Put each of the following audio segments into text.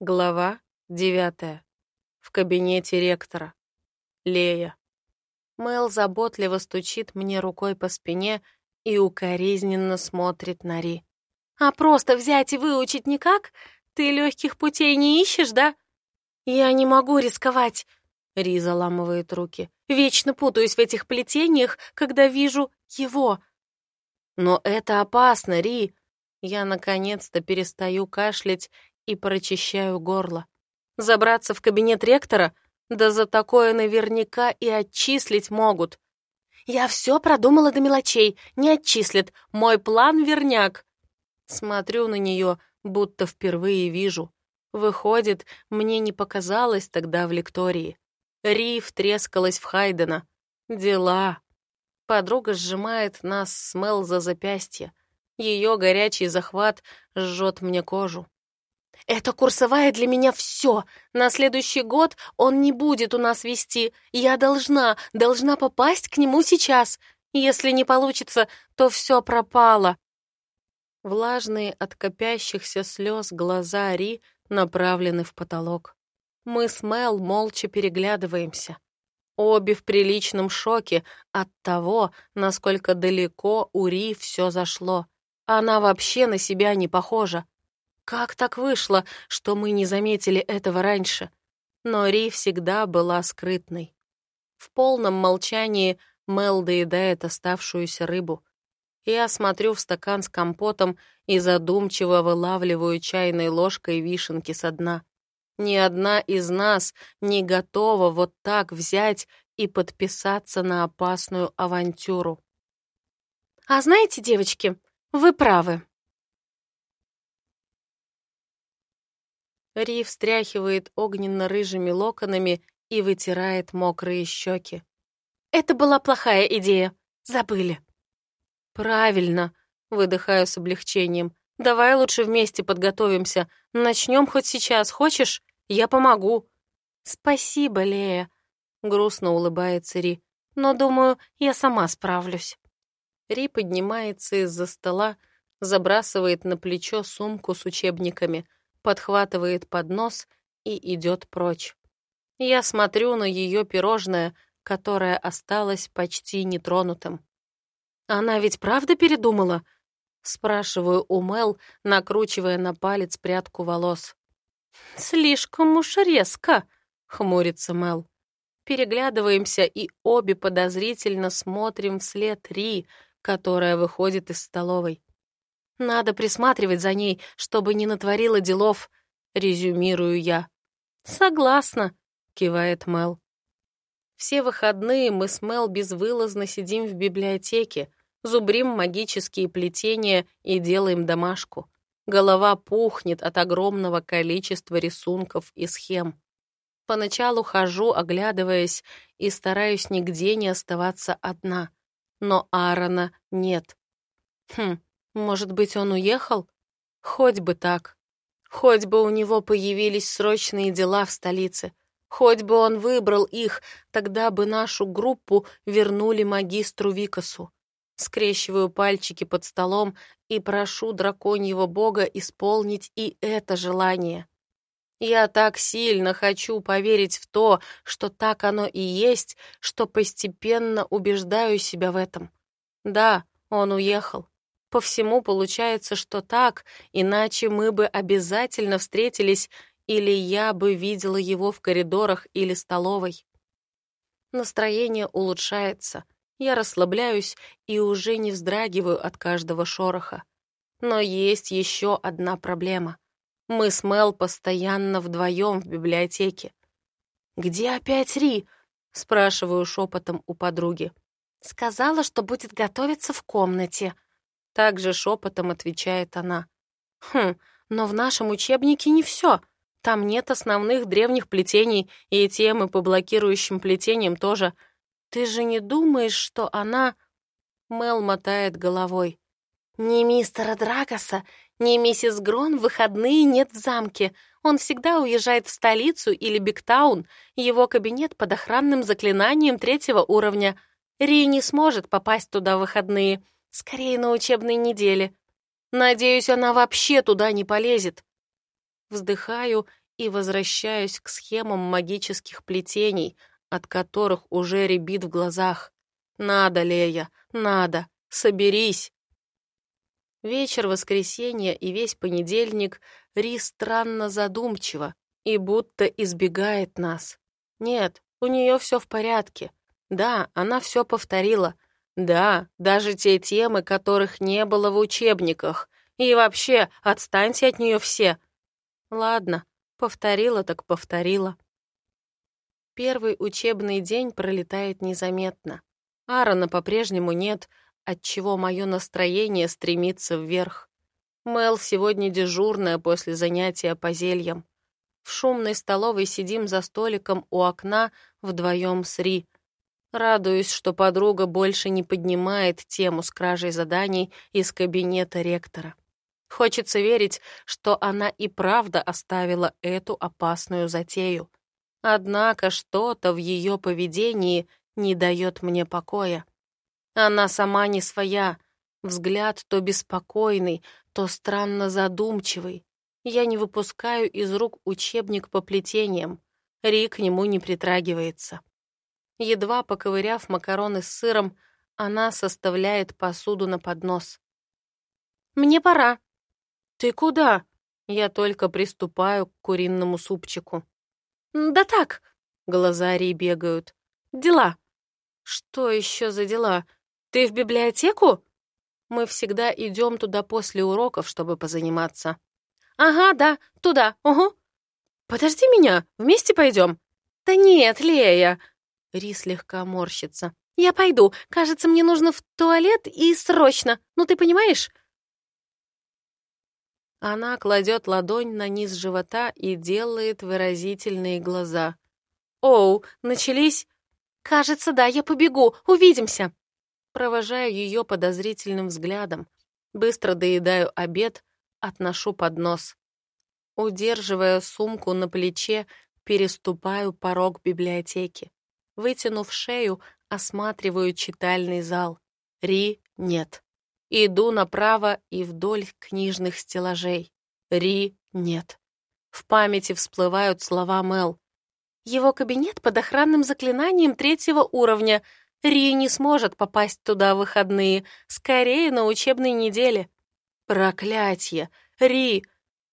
Глава девятая. В кабинете ректора. Лея. Мэл заботливо стучит мне рукой по спине и укоризненно смотрит на Ри. «А просто взять и выучить никак? Ты легких путей не ищешь, да?» «Я не могу рисковать», — Ри заламывает руки. «Вечно путаюсь в этих плетениях, когда вижу его». «Но это опасно, Ри!» Я наконец-то перестаю кашлять и прочищаю горло. Забраться в кабинет ректора? Да за такое наверняка и отчислить могут. Я все продумала до мелочей, не отчислят. Мой план верняк. Смотрю на нее, будто впервые вижу. Выходит, мне не показалось тогда в лектории. Риф трескалась в Хайдена. Дела. Подруга сжимает нас с Мел за запястье. Ее горячий захват жжет мне кожу. Это курсовая для меня все. На следующий год он не будет у нас вести. Я должна, должна попасть к нему сейчас. Если не получится, то все пропало. Влажные от копящихся слез глаза Ри направлены в потолок. Мы с Мел молча переглядываемся. Обе в приличном шоке от того, насколько далеко у Ри все зашло. Она вообще на себя не похожа. Как так вышло, что мы не заметили этого раньше? Но Ри всегда была скрытной. В полном молчании Мел доедает оставшуюся рыбу. Я смотрю в стакан с компотом и задумчиво вылавливаю чайной ложкой вишенки со дна. Ни одна из нас не готова вот так взять и подписаться на опасную авантюру. «А знаете, девочки, вы правы», Ри встряхивает огненно-рыжими локонами и вытирает мокрые щеки. «Это была плохая идея. Забыли». «Правильно», — выдыхаю с облегчением. «Давай лучше вместе подготовимся. Начнем хоть сейчас. Хочешь? Я помогу». «Спасибо, Лея», — грустно улыбается Ри. «Но, думаю, я сама справлюсь». Ри поднимается из-за стола, забрасывает на плечо сумку с учебниками — подхватывает поднос и идет прочь. Я смотрю на ее пирожное, которое осталось почти нетронутым. «Она ведь правда передумала?» Спрашиваю у Мел, накручивая на палец прядку волос. «Слишком уж резко», — хмурится Мел. Переглядываемся и обе подозрительно смотрим вслед Ри, которая выходит из столовой. Надо присматривать за ней, чтобы не натворила делов, резюмирую я. Согласна, кивает Мел. Все выходные мы с Мел безвылазно сидим в библиотеке, зубрим магические плетения и делаем домашку. Голова пухнет от огромного количества рисунков и схем. Поначалу хожу, оглядываясь, и стараюсь нигде не оставаться одна. Но Аарона нет. Хм, может быть, он уехал? Хоть бы так. Хоть бы у него появились срочные дела в столице. Хоть бы он выбрал их, тогда бы нашу группу вернули магистру Викасу. Скрещиваю пальчики под столом и прошу драконьего бога исполнить и это желание. Я так сильно хочу поверить в то, что так оно и есть, что постепенно убеждаю себя в этом. Да, он уехал. По всему получается, что так, иначе мы бы обязательно встретились, или я бы видела его в коридорах или столовой. Настроение улучшается. Я расслабляюсь и уже не вздрагиваю от каждого шороха. Но есть еще одна проблема. Мы с Мел постоянно вдвоем в библиотеке. «Где опять Ри?» — спрашиваю шепотом у подруги. «Сказала, что будет готовиться в комнате», также шепотом отвечает она. Хм, но в нашем учебнике не все. Там нет основных древних плетений, и темы по блокирующим плетениям тоже. Ты же не думаешь, что она... Мел мотает головой. Ни мистера Драгоса, ни миссис Грон в выходные нет в замке. Он всегда уезжает в столицу или Бигтаун. Его кабинет под охранным заклинанием третьего уровня. Ри не сможет попасть туда в выходные. Скорее на учебной неделе. Надеюсь, она вообще туда не полезет. Вздыхаю и возвращаюсь к схемам магических плетений, от которых уже рябит в глазах. «Надо, Лея, надо, соберись!» Вечер воскресенья и весь понедельник Ри странно задумчиво и будто избегает нас. Нет, у нее все в порядке. Да, она все повторила. Да, даже те темы, которых не было в учебниках. И вообще, отстаньте от нее все. Ладно, повторила так повторила. Первый учебный день пролетает незаметно. Аарона по-прежнему нет, отчего мое настроение стремится вверх. Мел сегодня дежурная после занятия по зельям. В шумной столовой сидим за столиком у окна вдвоем с Ри. Радуюсь, что подруга больше не поднимает тему с кражей заданий из кабинета ректора. Хочется верить, что она и правда оставила эту опасную затею. Однако что-то в ее поведении не дает мне покоя. Она сама не своя, взгляд то беспокойный, то странно задумчивый. Я не выпускаю из рук учебник по плетениям. Рик к нему не притрагивается. Едва поковыряв макароны с сыром, она составляет посуду на поднос. «Мне пора». «Ты куда?» Я только приступаю к куриному супчику. «Да так», — глаза Ри бегают. «Дела». «Что еще за дела? Ты в библиотеку?» Мы всегда идем туда после уроков, чтобы позаниматься. «Ага, да, туда, угу». «Подожди меня, вместе пойдем?» «Да нет, Лея!» Ри слегка морщится. «Я пойду. Кажется, мне нужно в туалет и срочно. Ну, ты понимаешь?» Она кладет ладонь на низ живота и делает выразительные глаза. «Оу, начались?» «Кажется, да, я побегу. Увидимся!» Провожаю ее подозрительным взглядом. Быстро доедаю обед, отношу поднос. Удерживая сумку на плече, переступаю порог библиотеки. Вытянув шею, осматриваю читальный зал. Ри нет. Иду направо и вдоль книжных стеллажей. Ри нет. В памяти всплывают слова Мел. Его кабинет под охранным заклинанием третьего уровня. Ри не сможет попасть туда в выходные, скорее на учебной неделе. Проклятье! Ри!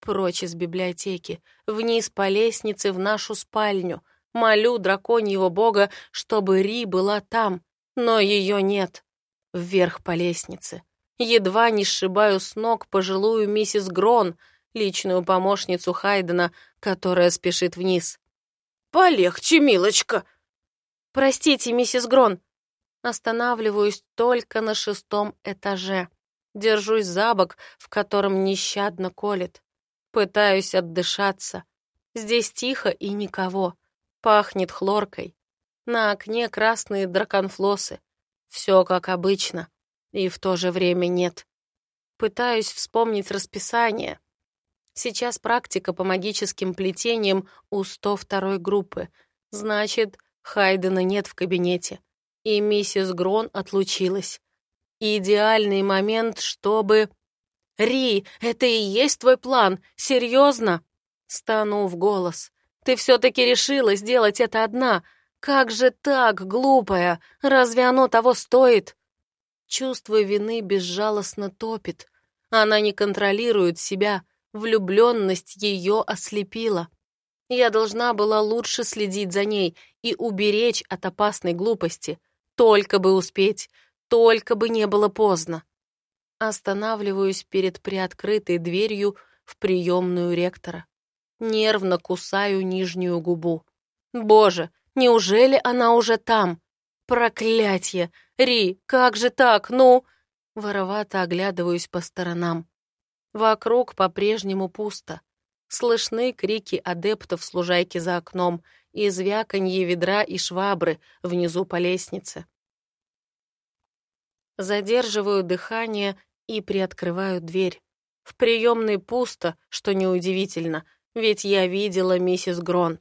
Прочь из библиотеки, вниз по лестнице в нашу спальню. Молю драконьего бога, чтобы Ри была там, но ее нет. Вверх по лестнице. Едва не сшибаю с ног пожилую миссис Грон, личную помощницу Хайдена, которая спешит вниз. «Полегче, милочка!» «Простите, миссис Грон!» Останавливаюсь только на шестом этаже. Держусь за бок, в котором нещадно колет. Пытаюсь отдышаться. Здесь тихо и никого. Пахнет хлоркой. На окне красные драконфлосы. Все как обычно. И в то же время нет. Пытаюсь вспомнить расписание. Сейчас практика по магическим плетениям у 102 группы. Значит, Хайдена нет в кабинете. И миссис Грон отлучилась. Идеальный момент, чтобы... «Ри, это и есть твой план? Серьезно?» Стану в голос. «Ты все-таки решила сделать это одна. Как же так, глупая? Разве оно того стоит?» Чувство вины безжалостно топит. Она не контролирует себя. Влюбленность ее ослепила. Я должна была лучше следить за ней и уберечь от опасной глупости. Только бы успеть, только бы не было поздно. Останавливаюсь перед приоткрытой дверью в приемную ректора. Нервно кусаю нижнюю губу. Боже, неужели она уже там? Проклятье! Ри, как же так, ну? Воровато оглядываюсь по сторонам. Вокруг по-прежнему пусто. Слышны крики адептов с лужайки за окном и звяканье ведра и швабры внизу по лестнице. Задерживаю дыхание и приоткрываю дверь. В приемной пусто, что неудивительно, ведь я видела миссис Грон.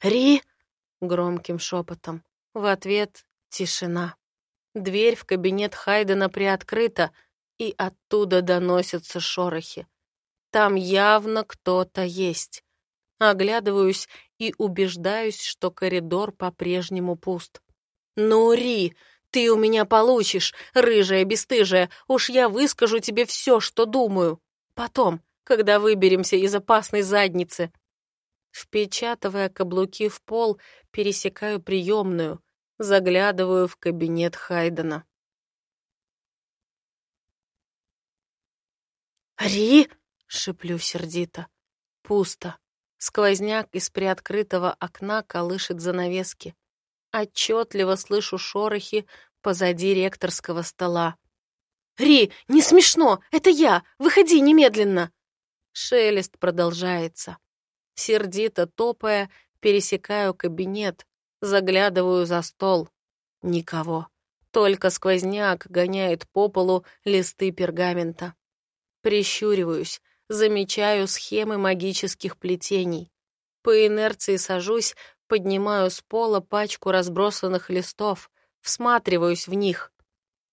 «Ри!» — громким шепотом. В ответ — тишина. Дверь в кабинет Хайдена приоткрыта, и оттуда доносятся шорохи. Там явно кто-то есть. Оглядываюсь и убеждаюсь, что коридор по-прежнему пуст. «Ну, Ри, ты у меня получишь, рыжая бесстыжая, уж я выскажу тебе все, что думаю. Потом, когда выберемся из опасной задницы». Впечатывая каблуки в пол, пересекаю приемную, заглядываю в кабинет Хайдена. «Ри!» — шиплю сердито. Пусто. Сквозняк из приоткрытого окна колышет занавески. Отчетливо слышу шорохи позади ректорского стола. «Ри, не смешно! Это я! Выходи немедленно!» Шелест продолжается. Сердито топая, пересекаю кабинет, заглядываю за стол. Никого. Только сквозняк гоняет по полу листы пергамента. Прищуриваюсь, замечаю схемы магических плетений. По инерции сажусь, поднимаю с пола пачку разбросанных листов, всматриваюсь в них.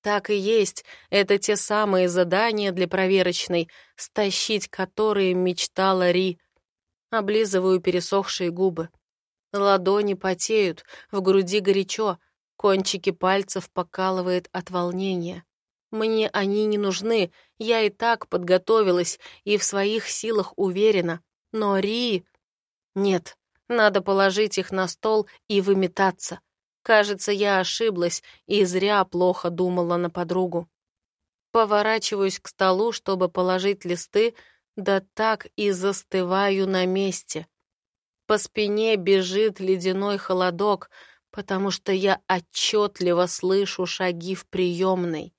Так и есть, это те самые задания для проверочной, стащить которые мечтала Ри. Облизываю пересохшие губы. Ладони потеют, в груди горячо, кончики пальцев покалывает от волнения. Мне они не нужны, я и так подготовилась и в своих силах уверена. Но Ри... Нет, надо положить их на стол и выметаться. Кажется, я ошиблась и зря плохо думала на подругу. Поворачиваюсь к столу, чтобы положить листы, да так и застываю на месте. По спине бежит ледяной холодок, потому что я отчетливо слышу шаги в приемной.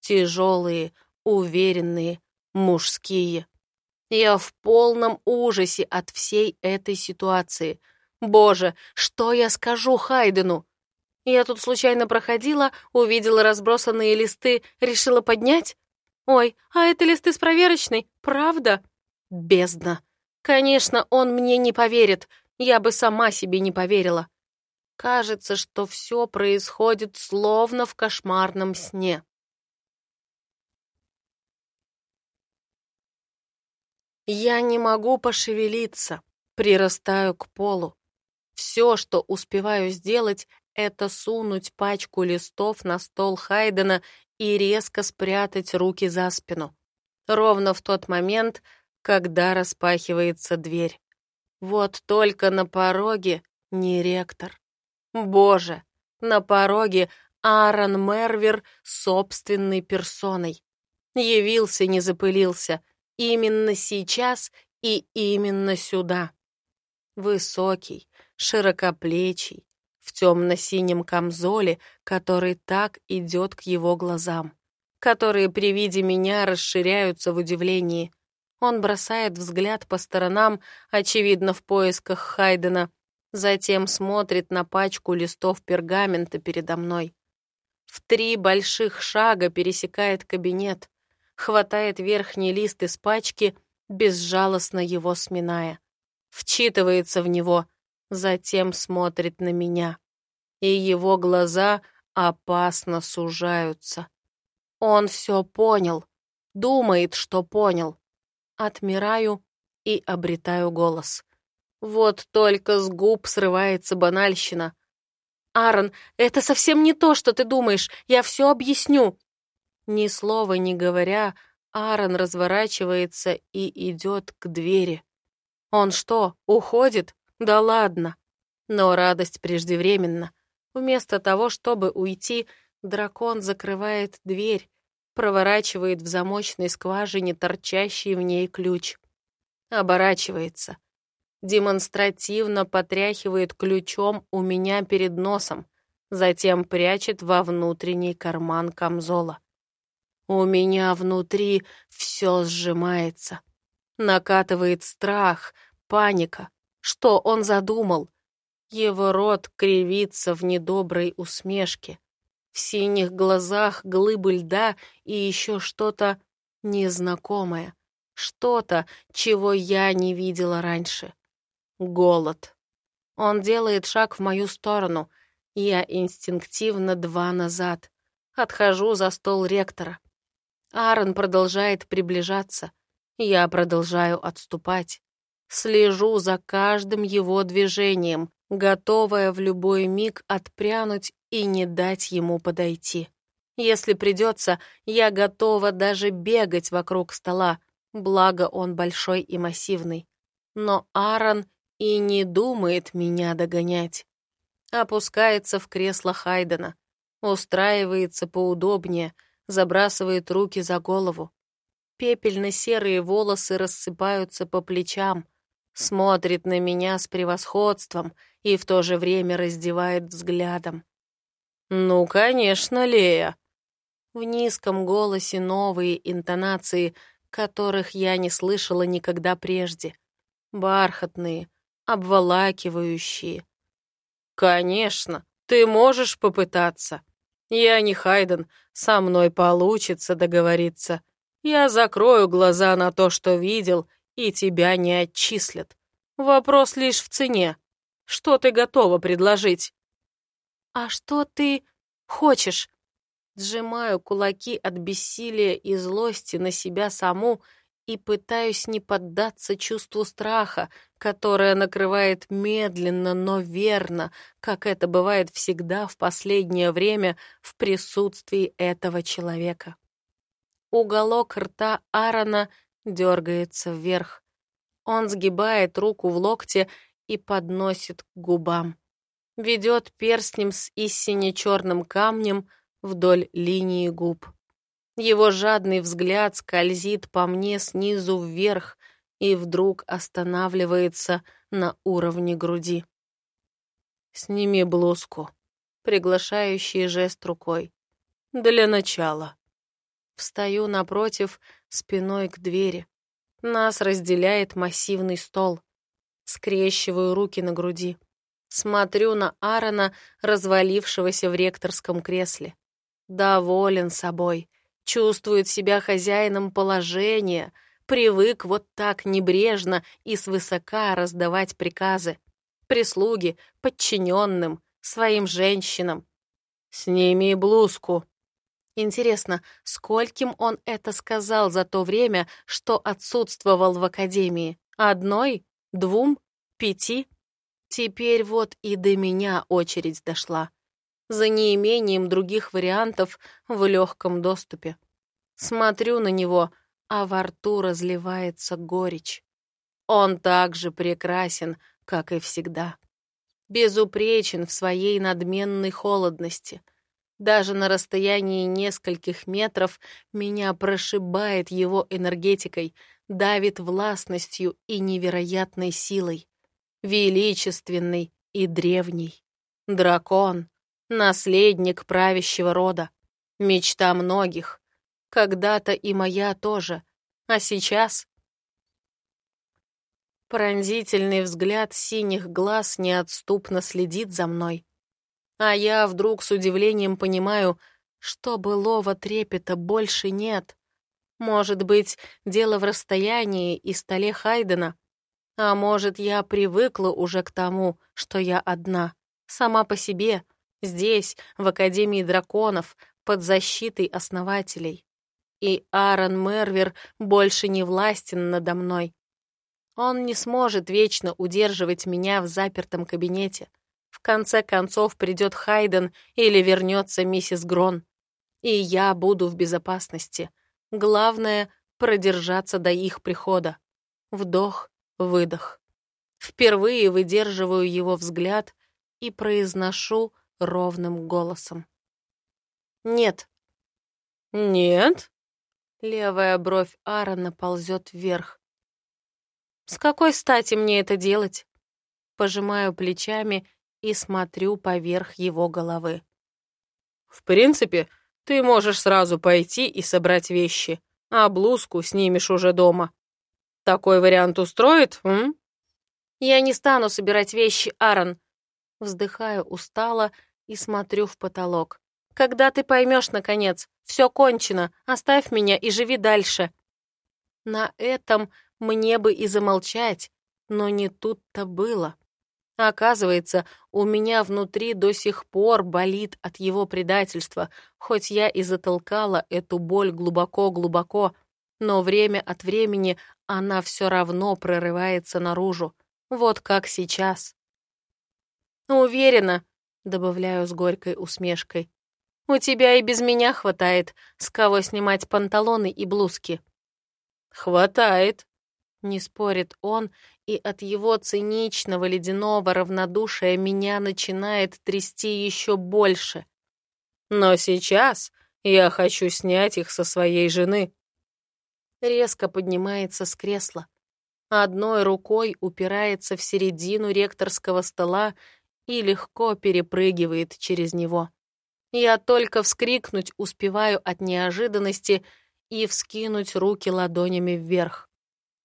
Тяжелые, уверенные, мужские. Я в полном ужасе от всей этой ситуации. Боже, что я скажу Хайдену? Я тут случайно проходила, увидела разбросанные листы, решила поднять? Ой, а это листы с проверочной, правда? Бездна. Конечно, он мне не поверит, я бы сама себе не поверила. Кажется, что все происходит словно в кошмарном сне. Я не могу пошевелиться, прирастаю к полу. Все, что успеваю сделать, это сунуть пачку листов на стол Хайдена и резко спрятать руки за спину. Ровно в тот момент, когда распахивается дверь. Вот только на пороге не ректор. Боже, на пороге Аарон Мервер собственной персоной. Явился, не запылился, Именно сейчас и именно сюда. Высокий, широкоплечий, в темно-синем камзоле, который так идет к его глазам, которые при виде меня расширяются в удивлении. Он бросает взгляд по сторонам, очевидно, в поисках Хайдена, затем смотрит на пачку листов пергамента передо мной. В три больших шага пересекает кабинет, хватает верхний лист из пачки, безжалостно его сминая. Вчитывается в него, затем смотрит на меня. И его глаза опасно сужаются. Он все понял, думает, что понял. Отмираю и обретаю голос. Вот только с губ срывается банальщина. «Аарон, это совсем не то, что ты думаешь. Я все объясню. Ни слова не говоря, Аарон разворачивается и идет к двери. Он что, уходит? Да ладно. Но радость преждевременна. Вместо того, чтобы уйти, дракон закрывает дверь, проворачивает в замочной скважине торчащий в ней ключ. Оборачивается. Демонстративно потряхивает ключом у меня перед носом, затем прячет во внутренний карман камзола. У меня внутри все сжимается. Накатывает страх, паника. Что он задумал? Его рот кривится в недоброй усмешке. В синих глазах глыбы льда и еще что-то незнакомое. Что-то, чего я не видела раньше. Голод. Он делает шаг в мою сторону. Я инстинктивно два назад. Отхожу за стол ректора. Аарон продолжает приближаться. Я продолжаю отступать. Слежу за каждым его движением, готовая в любой миг отпрянуть и не дать ему подойти. Если придется, я готова даже бегать вокруг стола, благо он большой и массивный. Но Аарон и не думает меня догонять. Опускается в кресло Хайдена, устраивается поудобнее, забрасывает руки за голову. Пепельно-серые волосы рассыпаются по плечам, смотрит на меня с превосходством и в то же время раздевает взглядом. «Ну, конечно, Лея!» В низком голосе новые интонации, которых я не слышала никогда прежде. Бархатные, обволакивающие. «Конечно, ты можешь попытаться. Я не Хайден, со мной получится договориться. Я закрою глаза на то, что видел, и тебя не отчислят. Вопрос лишь в цене. Что ты готова предложить?» «А что ты хочешь?» Сжимаю кулаки от бессилия и злости на себя саму и пытаюсь не поддаться чувству страха, которое накрывает медленно, но верно, как это бывает всегда в последнее время в присутствии этого человека. Уголок рта Аарона дергается вверх. Он сгибает руку в локте и подносит к губам. Ведет перстнем с истине черным камнем вдоль линии губ. Его жадный взгляд скользит по мне снизу вверх и вдруг останавливается на уровне груди. «Сними блузку», — приглашающий жест рукой. «Для начала». Встаю напротив, спиной к двери. Нас разделяет массивный стол. Скрещиваю руки на груди. Смотрю на Аарона, развалившегося в ректорском кресле. Доволен собой, чувствует себя хозяином положения, привык вот так небрежно и свысока раздавать приказы. Прислуге, подчиненным, своим женщинам. «Сними блузку», Интересно, скольким он это сказал за то время, что отсутствовал в академии? Одной? Двум? Пяти? Теперь вот и до меня очередь дошла. За неимением других вариантов в легком доступе. Смотрю на него, а во рту разливается горечь. Он так же прекрасен, как и всегда. Безупречен в своей надменной холодности — даже на расстоянии нескольких метров меня прошибает его энергетикой, давит властностью и невероятной силой. Величественный и древний. Дракон, наследник правящего рода. Мечта многих. Когда-то и моя тоже. А сейчас... Пронзительный взгляд синих глаз неотступно следит за мной. А я вдруг с удивлением понимаю, что былого трепета больше нет. Может быть, дело в расстоянии и столе Хайдена. А может, я привыкла уже к тому, что я одна, сама по себе, здесь, в Академии драконов, под защитой основателей. И Аарон Мервер больше не властен надо мной. Он не сможет вечно удерживать меня в запертом кабинете. В конце концов придет Хайден или вернется миссис Грон. И я буду в безопасности. Главное — продержаться до их прихода. Вдох, выдох. Впервые выдерживаю его взгляд и произношу ровным голосом. «Нет». «Нет?» Левая бровь Аарона ползет вверх. «С какой стати мне это делать?» Пожимаю плечами и смотрю поверх его головы. «В принципе, ты можешь сразу пойти и собрать вещи, а блузку снимешь уже дома. Такой вариант устроит, м?» «Я не стану собирать вещи, Аарон». Вздыхаю устало и смотрю в потолок. «Когда ты поймешь, наконец, все кончено, оставь меня и живи дальше». На этом мне бы и замолчать, но не тут-то было. Оказывается, у меня внутри до сих пор болит от его предательства, хоть я и затолкала эту боль глубоко-глубоко, но время от времени она все равно прорывается наружу. Вот как сейчас. «Уверена», — добавляю с горькой усмешкой, «у тебя и без меня хватает, с кого снимать панталоны и блузки». «Хватает», — не спорит он, и от его циничного ледяного равнодушия меня начинает трясти еще больше. «Но сейчас я хочу снять их со своей жены». Резко поднимается с кресла. Одной рукой упирается в середину ректорского стола и легко перепрыгивает через него. Я только вскрикнуть успеваю от неожиданности и вскинуть руки ладонями вверх.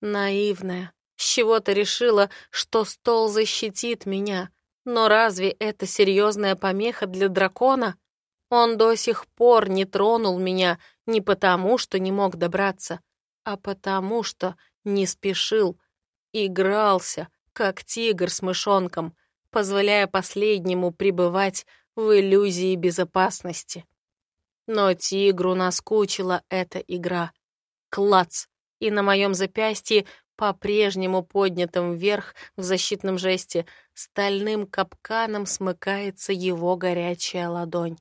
Наивная. С чего-то решила, что стол защитит меня. Но разве это серьезная помеха для дракона? Он до сих пор не тронул меня не потому, что не мог добраться, а потому, что не спешил, игрался, как тигр с мышонком, позволяя последнему пребывать в иллюзии безопасности. Но тигру наскучила эта игра. Клац! И на моем запястье, по-прежнему поднятом вверх в защитном жесте, стальным капканом смыкается его горячая ладонь.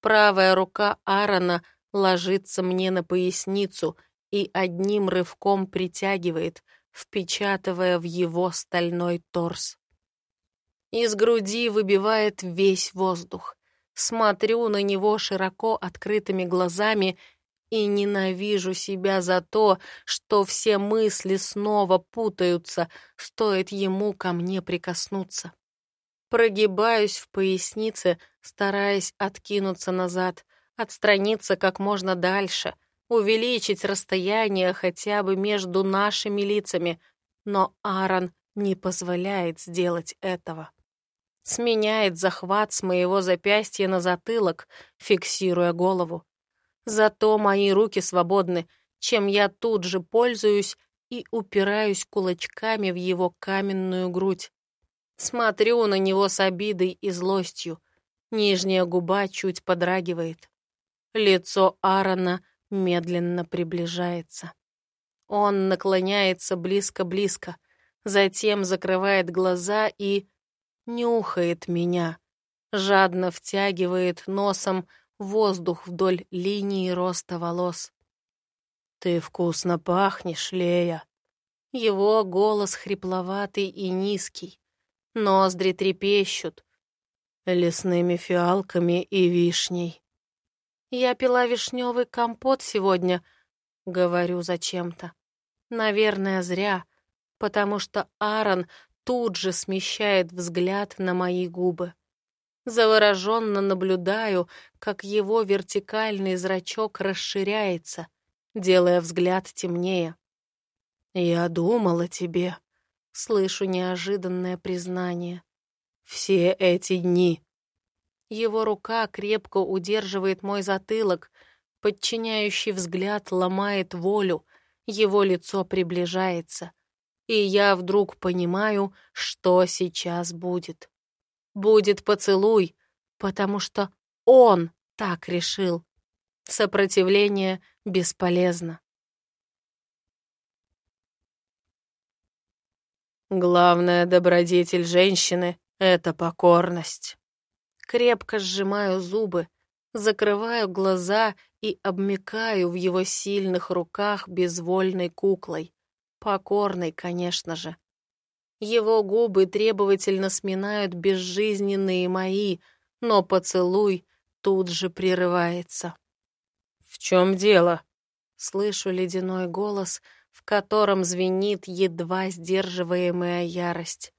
Правая рука Аарона ложится мне на поясницу и одним рывком притягивает, впечатывая в его стальной торс. Из груди выбивает весь воздух. Смотрю на него широко открытыми глазами и ненавижу себя за то, что все мысли снова путаются, стоит ему ко мне прикоснуться. Прогибаюсь в пояснице, стараясь откинуться назад, отстраниться как можно дальше, увеличить расстояние хотя бы между нашими лицами, но Аарон не позволяет сделать этого. Сменяет захват с моего запястья на затылок, фиксируя голову. Зато мои руки свободны, чем я тут же пользуюсь и упираюсь кулачками в его каменную грудь. Смотрю на него с обидой и злостью. Нижняя губа чуть подрагивает. Лицо Аарона медленно приближается. Он наклоняется близко-близко, затем закрывает глаза и нюхает меня, жадно втягивает носом воздух вдоль линии роста волос. «Ты вкусно пахнешь, Лея!» Его голос хрипловатый и низкий. Ноздри трепещут. Лесными фиалками и вишней. «Я пила вишневый компот сегодня», — говорю зачем-то. Наверное, зря, потому что Аарон тут же смещает взгляд на мои губы. Завороженно наблюдаю, как его вертикальный зрачок расширяется, делая взгляд темнее. «Я думал о тебе», — слышу неожиданное признание. «Все эти дни». Его рука крепко удерживает мой затылок, подчиняющий взгляд ломает волю, его лицо приближается, и я вдруг понимаю, что сейчас будет будет поцелуй, потому что он так решил. Сопротивление бесполезно. Главная добродетель женщины — это покорность. Крепко сжимаю зубы, закрываю глаза и обмикаю в его сильных руках безвольной куклой. Покорной, конечно же. Его губы требовательно сминают безжизненные мои, но поцелуй тут же прерывается. «В чем дело?» Слышу ледяной голос, в котором звенит едва сдерживаемая ярость.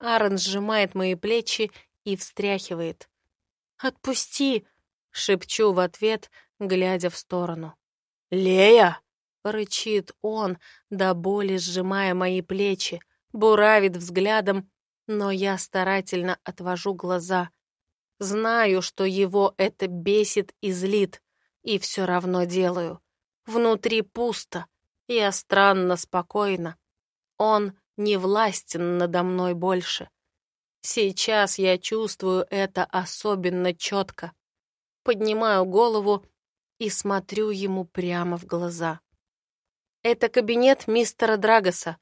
Аарон сжимает мои плечи и встряхивает. «Отпусти!» — шепчу в ответ, глядя в сторону. «Лея!» — рычит он, до боли сжимая мои плечи, буравит взглядом, но я старательно отвожу глаза. Знаю, что его это бесит и злит, и все равно делаю. Внутри пусто, я странно спокойна. Он не властен надо мной больше. Сейчас я чувствую это особенно четко. Поднимаю голову и смотрю ему прямо в глаза. Это кабинет мистера Драгоса.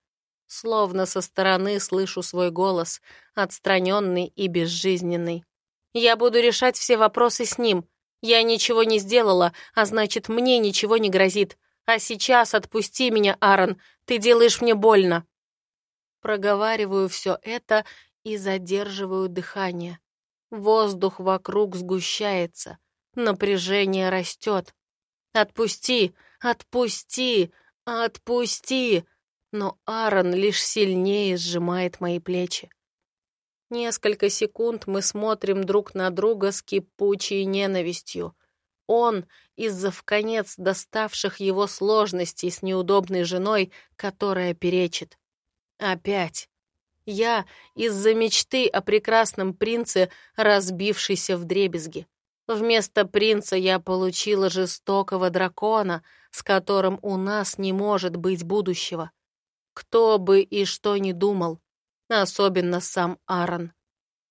Словно со стороны слышу свой голос, отстраненный и безжизненный. Я буду решать все вопросы с ним. Я ничего не сделала, а значит, мне ничего не грозит. А сейчас отпусти меня, Аарон, ты делаешь мне больно. Проговариваю все это и задерживаю дыхание. Воздух вокруг сгущается, напряжение растет. Отпусти, отпусти, отпусти! Но Аарон лишь сильнее сжимает мои плечи. Несколько секунд мы смотрим друг на друга с кипучей ненавистью. Он из-за вконец доставших его сложностей с неудобной женой, которая перечит. Опять. Я из-за мечты о прекрасном принце, разбившейся в дребезги. Вместо принца я получила жестокого дракона, с которым у нас не может быть будущего. Кто бы и что ни думал, особенно сам Аарон.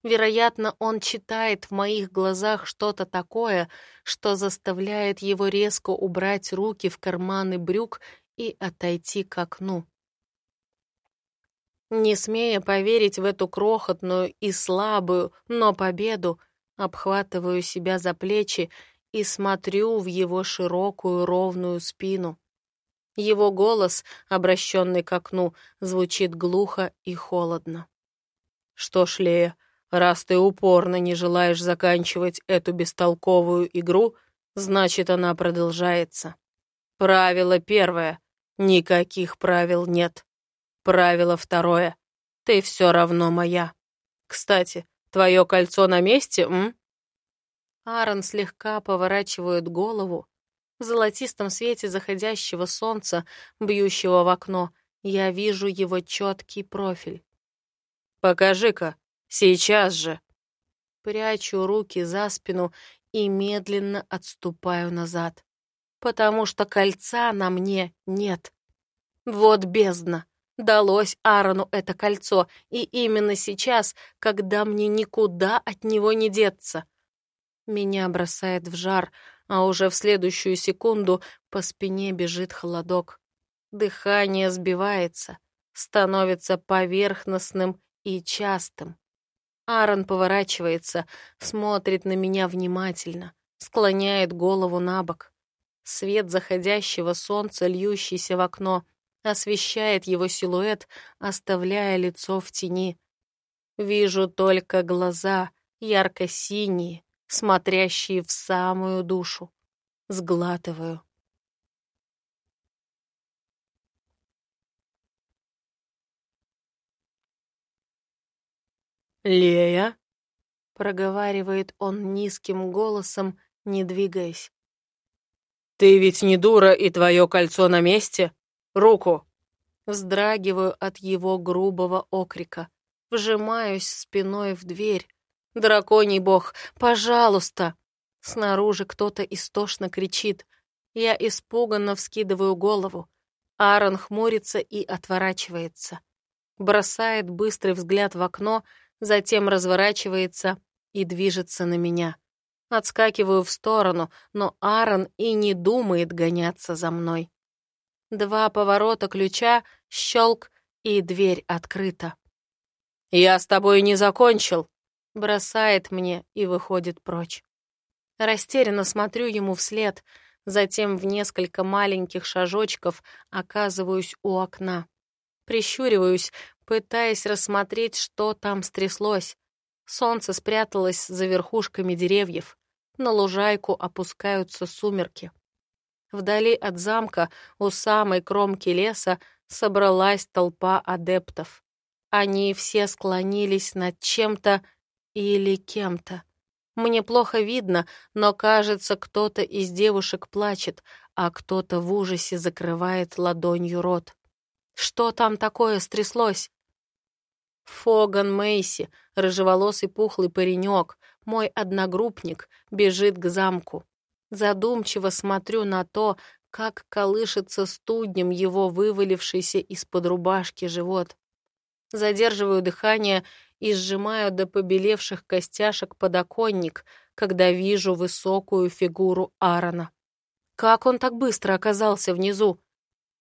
Вероятно, он читает в моих глазах что-то такое, что заставляет его резко убрать руки в карманы брюк и отойти к окну. Не смея поверить в эту крохотную и слабую, но победу, обхватываю себя за плечи и смотрю в его широкую ровную спину. Его голос, обращенный к окну, звучит глухо и холодно. «Что ж, Лея, раз ты упорно не желаешь заканчивать эту бестолковую игру, значит, она продолжается. Правило первое — никаких правил нет. Правило второе. Ты все равно моя. Кстати, твое кольцо на месте, м? Аарон слегка поворачивает голову. В золотистом свете заходящего солнца, бьющего в окно, я вижу его четкий профиль. «Покажи-ка, сейчас же!» Прячу руки за спину и медленно отступаю назад, потому что кольца на мне нет. Вот бездна. Далось Аарону это кольцо, и именно сейчас, когда мне никуда от него не деться. Меня бросает в жар, а уже в следующую секунду по спине бежит холодок. Дыхание сбивается, становится поверхностным и частым. Аарон поворачивается, смотрит на меня внимательно, склоняет голову на бок. Свет заходящего солнца, льющийся в окно, освещает его силуэт, оставляя лицо в тени. Вижу только глаза, ярко-синие, смотрящие в самую душу. Сглатываю. «Лея?» — проговаривает он низким голосом, не двигаясь. «Ты ведь не дура, и твое кольцо на месте?» Руку!» Вздрагиваю от его грубого окрика. Вжимаюсь спиной в дверь. «Драконий бог, пожалуйста!» Снаружи кто-то истошно кричит. Я испуганно вскидываю голову. Аарон хмурится и отворачивается. Бросает быстрый взгляд в окно, затем разворачивается и движется на меня. Отскакиваю в сторону, но Аарон и не думает гоняться за мной. Два поворота ключа, щелк, и дверь открыта. «Я с тобой не закончил», — бросает мне и выходит прочь. Растерянно смотрю ему вслед, затем в несколько маленьких шажочков оказываюсь у окна. Прищуриваюсь, пытаясь рассмотреть, что там стряслось. Солнце спряталось за верхушками деревьев. На лужайку опускаются сумерки. Вдали от замка, у самой кромки леса, собралась толпа адептов. Они все склонились над чем-то или кем-то. Мне плохо видно, но кажется, кто-то из девушек плачет, а кто-то в ужасе закрывает ладонью рот. Что там такое стряслось? Фоган Мейси, рыжеволосый пухлый паренек, мой одногруппник, бежит к замку. Задумчиво смотрю на то, как колышется студнем его вывалившийся из-под рубашки живот. Задерживаю дыхание и сжимаю до побелевших костяшек подоконник, когда вижу высокую фигуру Аарона. Как он так быстро оказался внизу?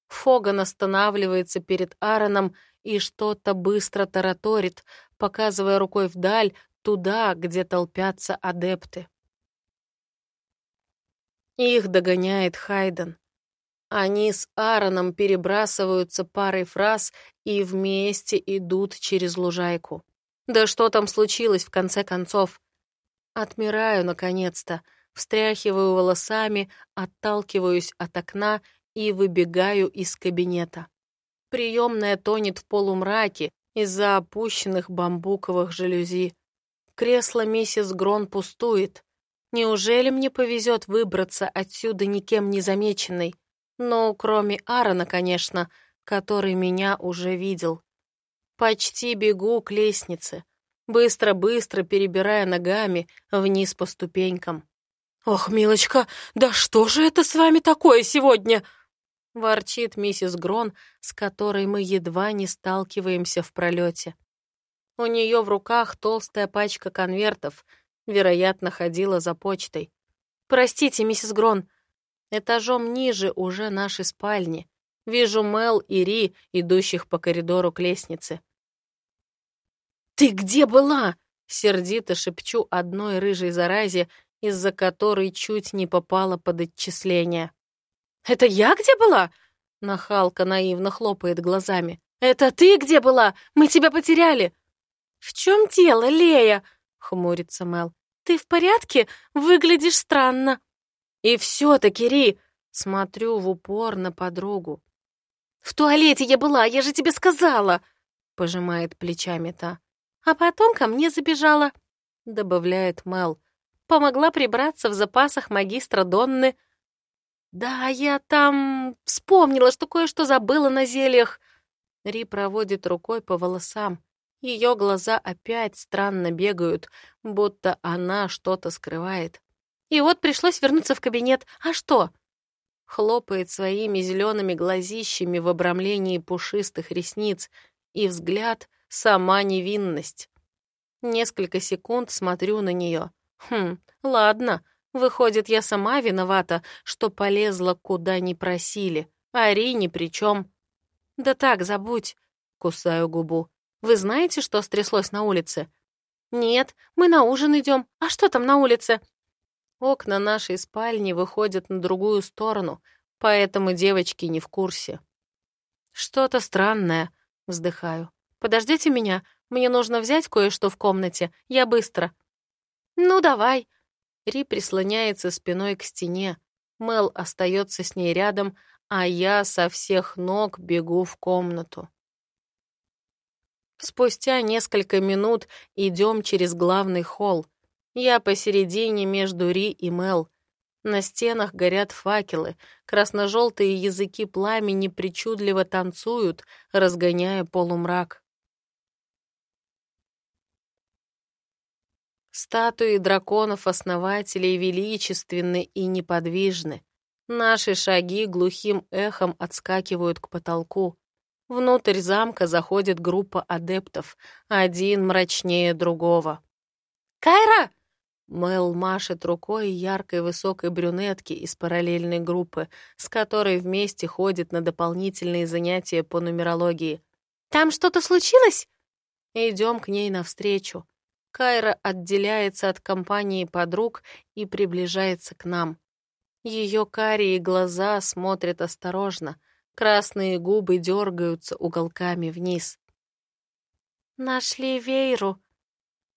Фоган останавливается перед Аароном и что-то быстро тараторит, показывая рукой вдаль, туда, где толпятся адепты. Их догоняет Хайден. Они с Аароном перебрасываются парой фраз и вместе идут через лужайку. Да что там случилось в конце концов? Отмираю, наконец-то, встряхиваю волосами, отталкиваюсь от окна и выбегаю из кабинета. Приемная тонет в полумраке из-за опущенных бамбуковых жалюзи. Кресло миссис Грон пустует. Неужели мне повезет выбраться отсюда никем не замеченной? Ну, кроме Аарона, конечно, который меня уже видел. Почти бегу к лестнице, быстро-быстро перебирая ногами вниз по ступенькам. «Ох, милочка, да что же это с вами такое сегодня?» ворчит миссис Грон, с которой мы едва не сталкиваемся в пролете. У нее в руках толстая пачка конвертов, вероятно, ходила за почтой. «Простите, миссис Грон, этажом ниже уже наши спальни. Вижу Мел и Ри, идущих по коридору к лестнице. «Ты где была?» — сердито шепчу одной рыжей заразе, из-за которой чуть не попала под отчисление. «Это я где была?» — нахалка наивно хлопает глазами. «Это ты где была? Мы тебя потеряли!» «В чем дело, Лея?» — хмурится Мел. «Ты в порядке? Выглядишь странно». «И все-таки, Ри!» — смотрю в упор на подругу. «В туалете я была, я же тебе сказала!» — пожимает плечами та. «А потом ко мне забежала», — добавляет Мел. «Помогла прибраться в запасах магистра Донны». «Да, я там вспомнила, что кое-что забыла на зельях». Ри проводит рукой по волосам. Ее глаза опять странно бегают, будто она что-то скрывает. И вот пришлось вернуться в кабинет. А что? Хлопает своими зелеными глазищами в обрамлении пушистых ресниц, и взгляд — сама невинность. Несколько секунд смотрю на нее. Хм, ладно, выходит, я сама виновата, что полезла куда не просили, а Ри ни при чем. Да так, забудь, кусаю губу. Вы знаете, что стряслось на улице? Нет, мы на ужин идем. А что там на улице? Окна нашей спальни выходят на другую сторону, поэтому девочки не в курсе. Что-то странное, вздыхаю. Подождите меня, мне нужно взять кое-что в комнате, я быстро. Ну, давай. Ри прислоняется спиной к стене. Мел остается с ней рядом, а я со всех ног бегу в комнату. Спустя несколько минут идем через главный холл. Я посередине между Ри и Мел. На стенах горят факелы, красно-желтые языки пламени причудливо танцуют, разгоняя полумрак. Статуи драконов-основателей величественны и неподвижны. Наши шаги глухим эхом отскакивают к потолку. Внутрь замка заходит группа адептов, один мрачнее другого. «Кайра!» Мэл машет рукой яркой высокой брюнетки из параллельной группы, с которой вместе ходит на дополнительные занятия по нумерологии. «Там что-то случилось?» Идем к ней навстречу. Кайра отделяется от компании подруг и приближается к нам. Ее карие глаза смотрят осторожно — Красные губы дергаются уголками вниз. «Нашли Вейру,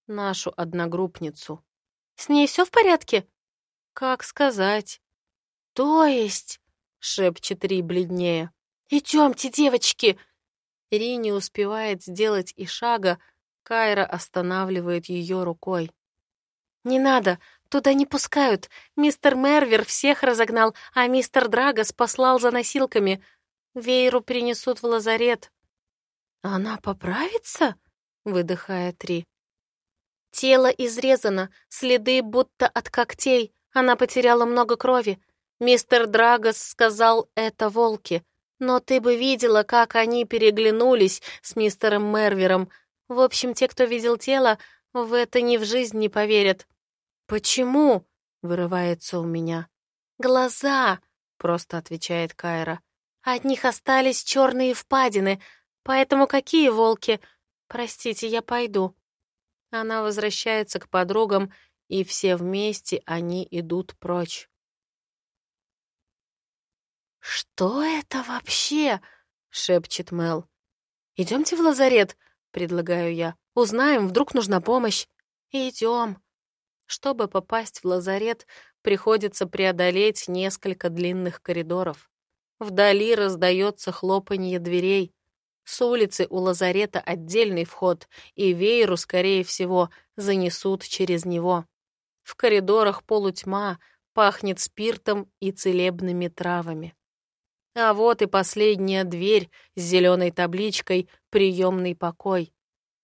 нашу одногруппницу. С ней все в порядке?» «Как сказать?» «То есть?» — шепчет Ри бледнее. «Идемте, девочки!» Ри не успевает сделать и шага, Кайра останавливает ее рукой. «Не надо, туда не пускают. Мистер Мервер всех разогнал, а мистер Драгос послал за носилками. Вейру принесут в лазарет. Она поправится? Выдыхает Ри. Тело изрезано, следы будто от когтей. Она потеряла много крови. Мистер Драгос сказал, это волки. Но ты бы видела, как они переглянулись с мистером Мервером. В общем, те, кто видел тело, в это ни в жизнь не поверят. «Почему?» — вырывается у меня. «Глаза!» — просто отвечает Кайра. От них остались черные впадины, поэтому какие волки? Простите, я пойду. Она возвращается к подругам, и все вместе они идут прочь. «Что это вообще?» — шепчет Мел. «Идемте в лазарет», — предлагаю я. «Узнаем, вдруг нужна помощь». «Идем». Чтобы попасть в лазарет, приходится преодолеть несколько длинных коридоров. Вдали раздается хлопанье дверей. С улицы у лазарета отдельный вход, и вееру, скорее всего, занесут через него. В коридорах полутьма, пахнет спиртом и целебными травами. А вот и последняя дверь с зеленой табличкой «Приемный покой».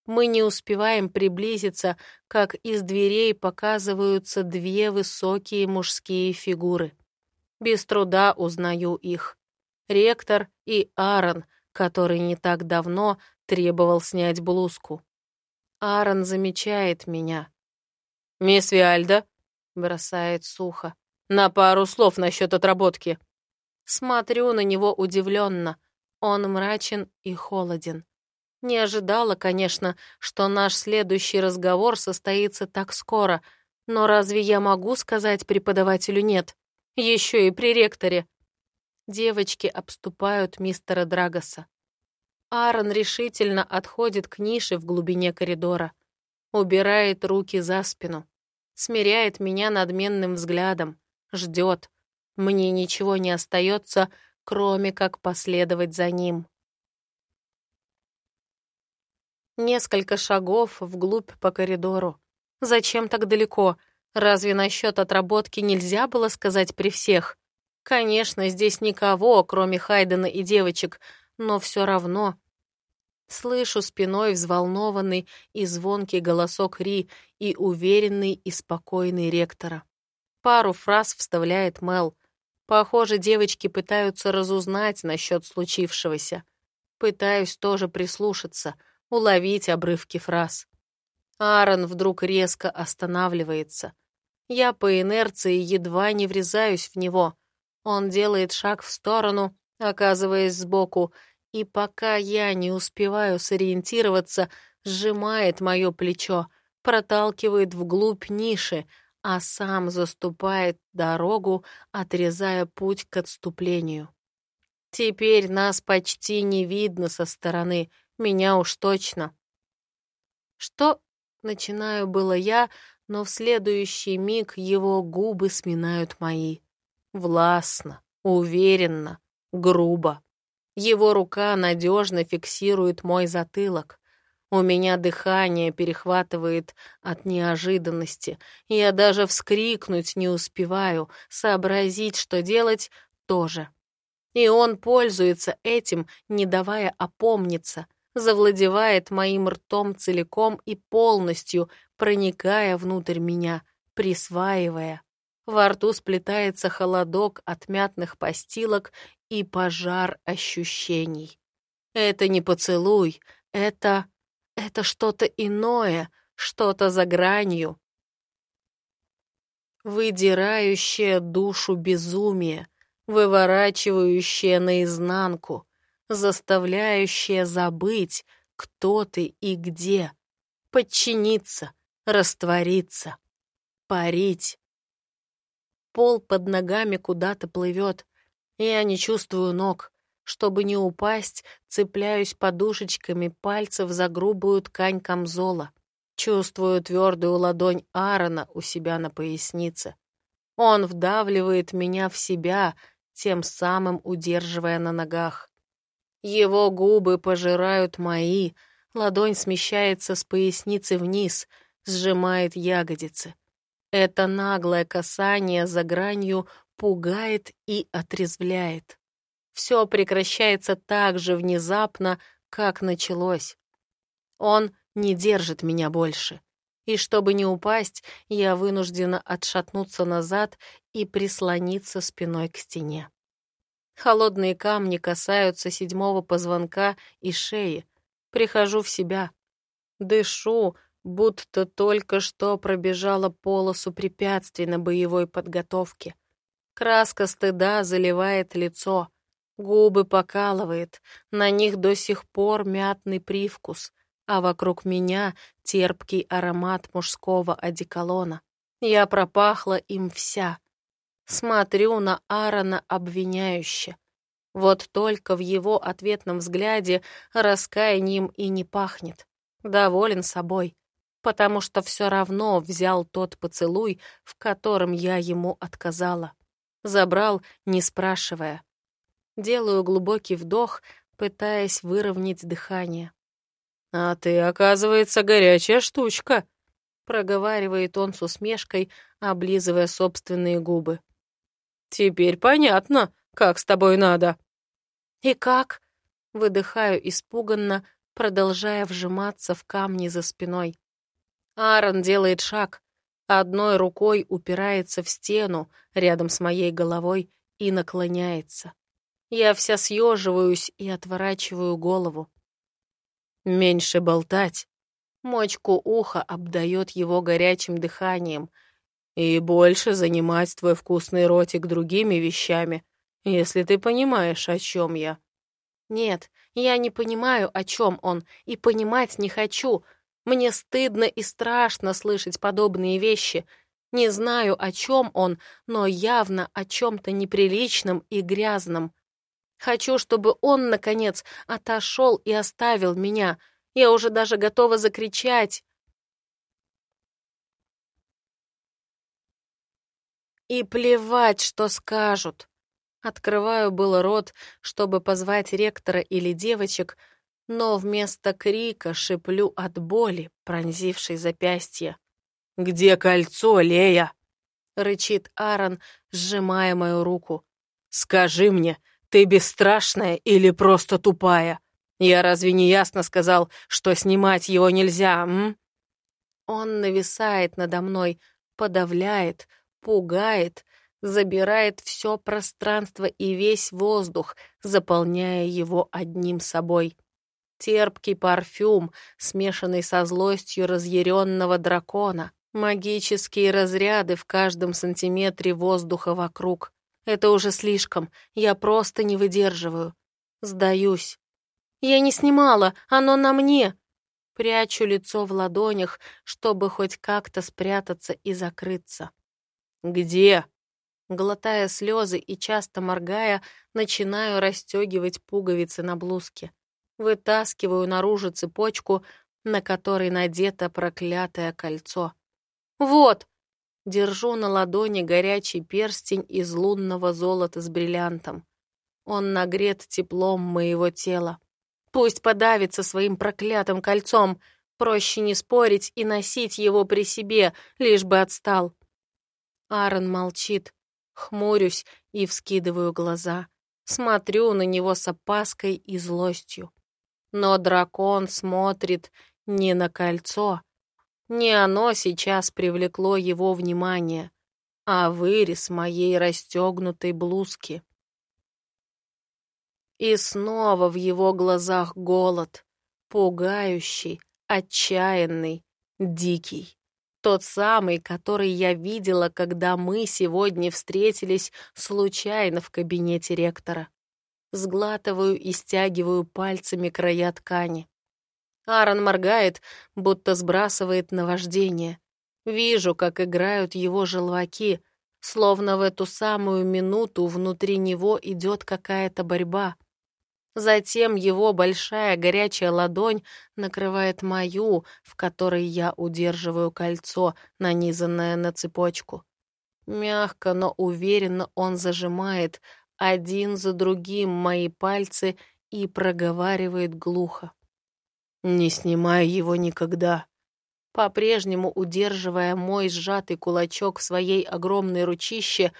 Мы не успеваем приблизиться, как из дверей показываются две высокие мужские фигуры. Без труда узнаю их. Ректор и Аарон, который не так давно требовал снять блузку. Аарон замечает меня. «Мисс Виальда», — бросает сухо, — «на пару слов насчет отработки». Смотрю на него удивленно. Он мрачен и холоден. Не ожидала, конечно, что наш следующий разговор состоится так скоро, но разве я могу сказать преподавателю «нет»? Еще и при ректоре. Девочки обступают мистера Драгоса. Аарон решительно отходит к нише в глубине коридора. Убирает руки за спину. Смиряет меня надменным взглядом. Ждет. Мне ничего не остается, кроме как последовать за ним. Несколько шагов вглубь по коридору. Зачем так далеко? Разве насчет отработки нельзя было сказать при всех? Конечно, здесь никого, кроме Хайдена и девочек, но все равно. Слышу спиной взволнованный и звонкий голосок Ри и уверенный и спокойный ректора. Пару фраз вставляет Мел. Похоже, девочки пытаются разузнать насчет случившегося. Пытаюсь тоже прислушаться, уловить обрывки фраз. Аарон вдруг резко останавливается. Я по инерции едва не врезаюсь в него. Он делает шаг в сторону, оказываясь сбоку, и пока я не успеваю сориентироваться, сжимает мое плечо, проталкивает вглубь ниши, а сам заступает дорогу, отрезая путь к отступлению. Теперь нас почти не видно со стороны, меня уж точно. Что? Начинаю было я, но в следующий миг его губы сминают мои. Властно, уверенно, грубо. Его рука надежно фиксирует мой затылок. У меня дыхание перехватывает от неожиданности. Я даже вскрикнуть не успеваю, сообразить, что делать, тоже. И он пользуется этим, не давая опомниться, завладевает моим ртом целиком и полностью, проникая внутрь меня, присваивая. Во рту сплетается холодок от мятных постилок и пожар ощущений. Это не поцелуй, это это что-то иное, что-то за гранью. Выдирающее душу безумие, выворачивающее наизнанку, заставляющее забыть, кто ты и где, подчиниться, раствориться, парить. Пол под ногами куда-то плывет, я не чувствую ног, чтобы не упасть, цепляюсь подушечками пальцев за грубую ткань камзола. Чувствую твердую ладонь Аарона у себя на пояснице. Он вдавливает меня в себя, тем самым удерживая на ногах. Его губы пожирают мои, ладонь смещается с поясницы вниз, сжимает ягодицы. Это наглое касание за гранью пугает и отрезвляет. Все прекращается так же внезапно, как началось. Он не держит меня больше. И чтобы не упасть, я вынуждена отшатнуться назад и прислониться спиной к стене. Холодные камни касаются седьмого позвонка и шеи. Прихожу в себя. Дышу, будто только что пробежала полосу препятствий на боевой подготовке. Краска стыда заливает лицо. Губы покалывает, на них до сих пор мятный привкус, а вокруг меня терпкий аромат мужского одеколона. Я пропахла им вся. Смотрю на Аарона обвиняюще. Вот только в его ответном взгляде раскаянием и не пахнет. Доволен собой, потому что все равно взял тот поцелуй, в котором я ему отказала. Забрал, не спрашивая. Делаю глубокий вдох, пытаясь выровнять дыхание. «А ты, оказывается, горячая штучка», — проговаривает он с усмешкой, облизывая собственные губы. «Теперь понятно, как с тобой надо». «И как?» — выдыхаю испуганно, продолжая вжиматься в камни за спиной. Аарон делает шаг, одной рукой упирается в стену рядом с моей головой и наклоняется. Я вся съеживаюсь и отворачиваю голову. Меньше болтать. Мочку уха обдает его горячим дыханием. И больше занимать твой вкусный ротик другими вещами, если ты понимаешь, о чем я. Нет, я не понимаю, о чем он, и понимать не хочу. Мне стыдно и страшно слышать подобные вещи. Не знаю, о чем он, но явно о чем-то неприличном и грязном. Хочу, чтобы он, наконец, отошел и оставил меня. Я уже даже готова закричать. И плевать, что скажут. Открываю было рот, чтобы позвать ректора или девочек, но вместо крика шиплю от боли, пронзившей запястье. «Где кольцо, Лея?» — рычит Аарон, сжимая мою руку. «Скажи мне, ты бесстрашная или просто тупая? Я разве не ясно сказал, что снимать его нельзя, м? Он нависает надо мной, подавляет, пугает, забирает все пространство и весь воздух, заполняя его одним собой. Терпкий парфюм, смешанный со злостью разъяренного дракона, магические разряды в каждом сантиметре воздуха вокруг. Это уже слишком. Я просто не выдерживаю. Сдаюсь. Я не снимала, оно на мне. Прячу лицо в ладонях, чтобы хоть как-то спрятаться и закрыться. «Где?» Глотая слезы и часто моргая, начинаю расстегивать пуговицы на блузке. Вытаскиваю наружу цепочку, на которой надето проклятое кольцо. «Вот!» Держу на ладони горячий перстень из лунного золота с бриллиантом. Он нагрет теплом моего тела. Пусть подавится своим проклятым кольцом. Проще не спорить и носить его при себе, лишь бы отстал. Аарон молчит. Хмурюсь и вскидываю глаза. Смотрю на него с опаской и злостью. Но дракон смотрит не на кольцо, не оно сейчас привлекло его внимание, а вырез моей расстегнутой блузки. И снова в его глазах голод, пугающий, отчаянный, дикий. Тот самый, который я видела, когда мы сегодня встретились случайно в кабинете ректора. Сглатываю и стягиваю пальцами края ткани. Аарон моргает, будто сбрасывает наваждение. Вижу, как играют его желваки, словно в эту самую минуту внутри него идет какая-то борьба. Затем его большая горячая ладонь накрывает мою, в которой я удерживаю кольцо, нанизанное на цепочку. Мягко, но уверенно он зажимает один за другим мои пальцы и проговаривает глухо. Не снимай его никогда. По-прежнему удерживая мой сжатый кулачок в своей огромной ручище,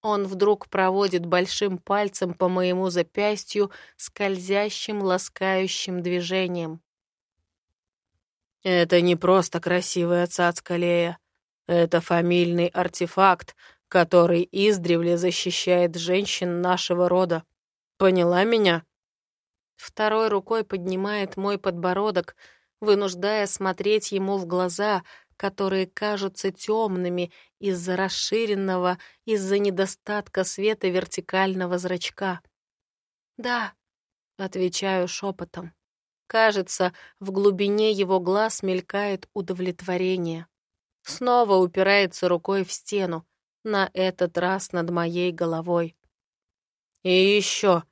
он вдруг проводит большим пальцем по моему запястью скользящим, ласкающим движением. Это не просто красивая цацка Лея. Это фамильный артефакт, который издревле защищает женщин нашего рода. Поняла меня? Второй рукой поднимает мой подбородок, вынуждая смотреть ему в глаза, которые кажутся темными из-за расширенного, из-за недостатка света вертикального зрачка. «Да», — отвечаю шепотом. Кажется, в глубине его глаз мелькает удовлетворение. Снова упирается рукой в стену, на этот раз над моей головой. И еще.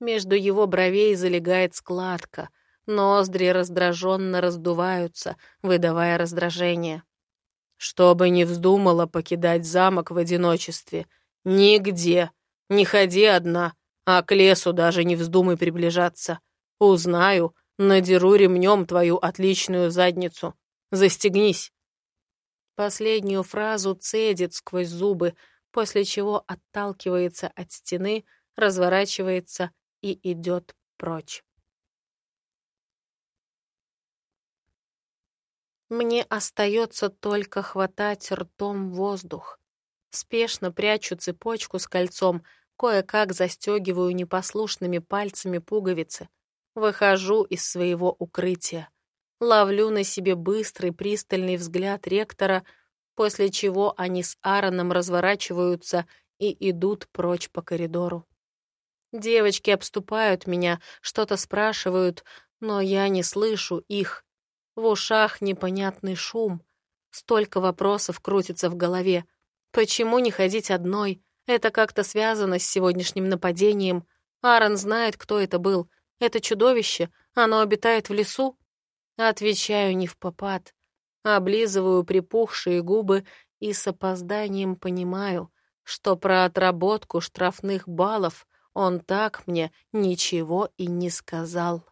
Между его бровей залегает складка, ноздри раздраженно раздуваются, выдавая раздражение. Чтобы не вздумала покидать замок в одиночестве. Нигде. Не ходи одна, а к лесу даже не вздумай приближаться. Узнаю, надеру ремнем твою отличную задницу. Застегнись. Последнюю фразу цедит сквозь зубы, после чего отталкивается от стены, разворачивается и идет прочь. Мне остается только хватать ртом воздух. Спешно прячу цепочку с кольцом, кое-как застегиваю непослушными пальцами пуговицы. Выхожу из своего укрытия. Ловлю на себе быстрый пристальный взгляд ректора, после чего они с Аароном разворачиваются и идут прочь по коридору. Девочки обступают меня, что-то спрашивают, но я не слышу их. В ушах непонятный шум. Столько вопросов крутится в голове. Почему не ходить одной? Это как-то связано с сегодняшним нападением. Аарон знает, кто это был. Это чудовище. Оно обитает в лесу. Отвечаю не в попад. Облизываю припухшие губы и с опозданием понимаю, что про отработку штрафных баллов он так мне ничего и не сказал.